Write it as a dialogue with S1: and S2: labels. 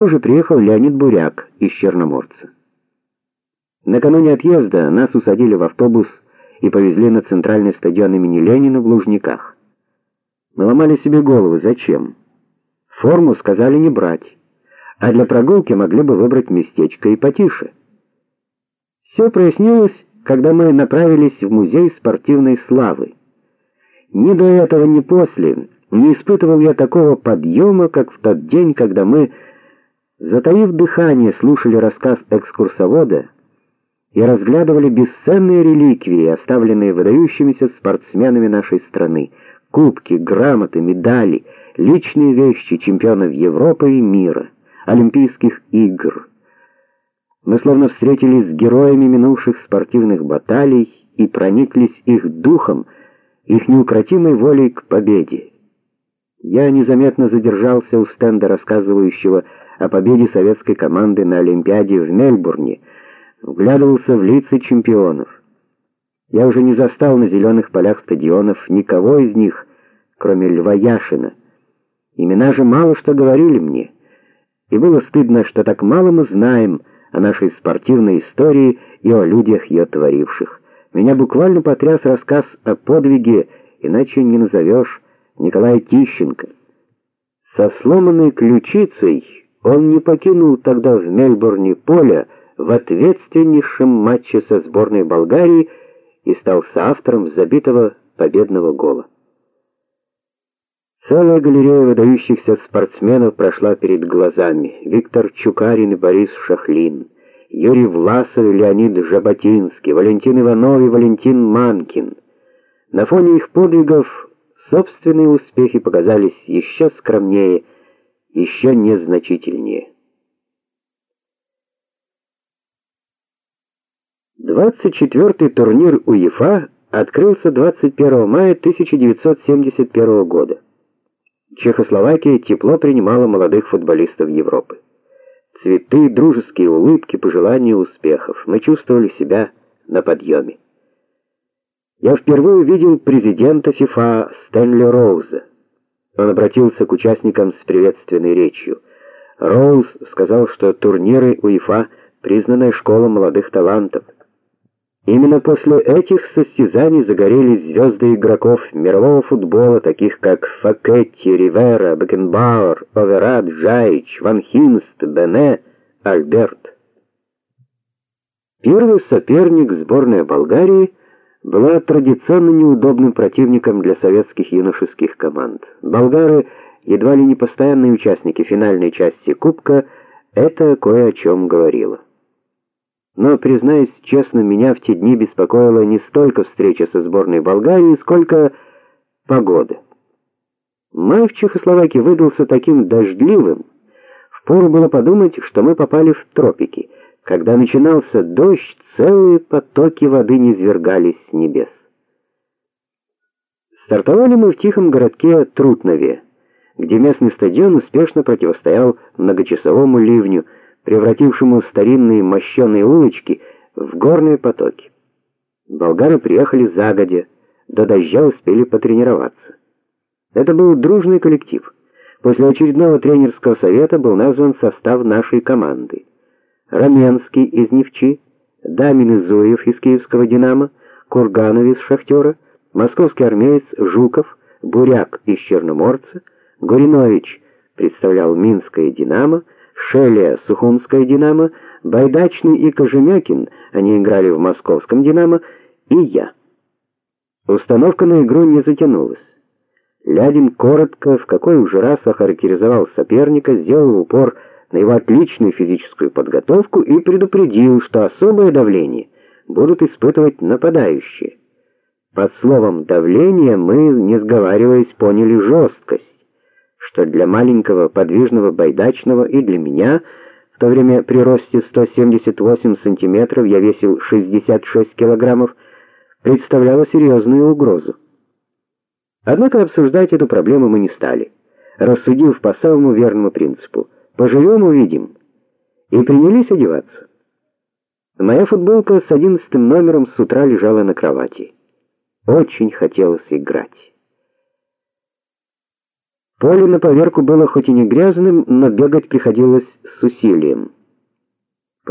S1: Уже приехал Леонид Буряк из Черноморца. Накануне отъезда нас усадили в автобус и повезли на центральный стадион имени Ленина в Лужниках. Мы ломали себе голову, зачем? Форму сказали не брать, а для прогулки могли бы выбрать местечко и потише. Все прояснилось, когда мы направились в музей спортивной славы. Ни до этого, ни после не испытывал я такого подъема, как в тот день, когда мы Затаив дыхание, слушали рассказ экскурсовода и разглядывали бесценные реликвии, оставленные выдающимися спортсменами нашей страны: кубки, грамоты, медали, личные вещи чемпионов Европы и мира, олимпийских игр. Мы словно встретились с героями минувших спортивных баталий и прониклись их духом, их неукротимой волей к победе. Я незаметно задержался у стенда, рассказывающего о победе советской команды на Олимпиаде в Мельбурне, вглядывался в лица чемпионов. Я уже не застал на зеленых полях стадионов никого из них, кроме Льва Яшина. Имена же мало что говорили мне, и было стыдно, что так мало мы знаем о нашей спортивной истории и о людях ее творивших. Меня буквально потряс рассказ о подвиге, иначе не назовешь, Николая Тищенко. Со сломанной ключицей он не покинул тогда в Мельбурне поле в ответственнейшем матче со сборной Болгарии и стал соавтором забитого победного гола. Целая галерея выдающихся спортсменов прошла перед глазами. Виктор Чукарин и Борис Шахлин, Юрий Власов и Леонид Жаботинский, Валентин Иванов и Валентин Манкин. На фоне их подвигов собственные успехи показались еще скромнее еще незначительнее. 24-й турнир УЕФА открылся 21 мая 1971 года. Чехословакия тепло принимала молодых футболистов Европы. Цветы, дружеские улыбки, пожелания успехов. Мы чувствовали себя на подъеме. Я впервые увидел президента ФИФА Стэнли Роуза. Он обратился к участникам с приветственной речью. Роуз сказал, что турниры УЕФА признанная школа молодых талантов. Именно после этих состязаний загорелись звезды игроков мирового футбола, таких как Факетти, Ривера, Бекенбауэр, Оверат, Джайч, Ван Хинст, Бене, Альберт. Первый соперник сборной Болгарии была традиционно неудобным противником для советских юношеских команд. Болгары, едва ли не постоянные участники финальной части кубка, это кое о чем говорило. Но, признаюсь честно, меня в те дни беспокоила не столько встреча со сборной Болгарии, сколько погода. Май в Чехословакии выдался таким дождливым, впору было подумать, что мы попали в тропики. Когда начинался дождь, целые потоки воды низвергались с небес. Стартовали мы в тихом городке Трутнове, где местный стадион успешно противостоял многочасовому ливню, превратившему старинные мощеные улочки в горные потоки. Болгары приехали загодя, до дождя успели потренироваться. Это был дружный коллектив. После очередного тренерского совета был назван состав нашей команды. Раменский из Невчи, Дамин из Зуев из Киевского Динамо, Курганов из Шахтера, московский армеец Жуков, Буряк из Черноморца, Горинович представлял Минское Динамо, Шелия Сухумское Динамо, Байдачный и Кожемякин, они играли в Московском Динамо, и я. Установка на игру не затянулась. Лядин коротко, в какой уже раз охарактеризовал соперника, сделал упор на его отличную физическую подготовку и предупредил, что особое давление будут испытывать нападающие. Под словом давление мы, не сговариваясь, поняли жесткость, что для маленького подвижного байдачного и для меня, в то время при росте 178 сантиметров я весил 66 килограммов, представляло серьезную угрозу. Однако обсуждать эту проблему мы не стали, рассудив по самому верному принципу: Поживем, увидим. И принялись одеваться. Моя футболка с одиннадцатым номером с утра лежала на кровати. Очень хотелось играть. Поле на поверку было хоть и не грязным, но бегать приходилось с усилием.